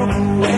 on.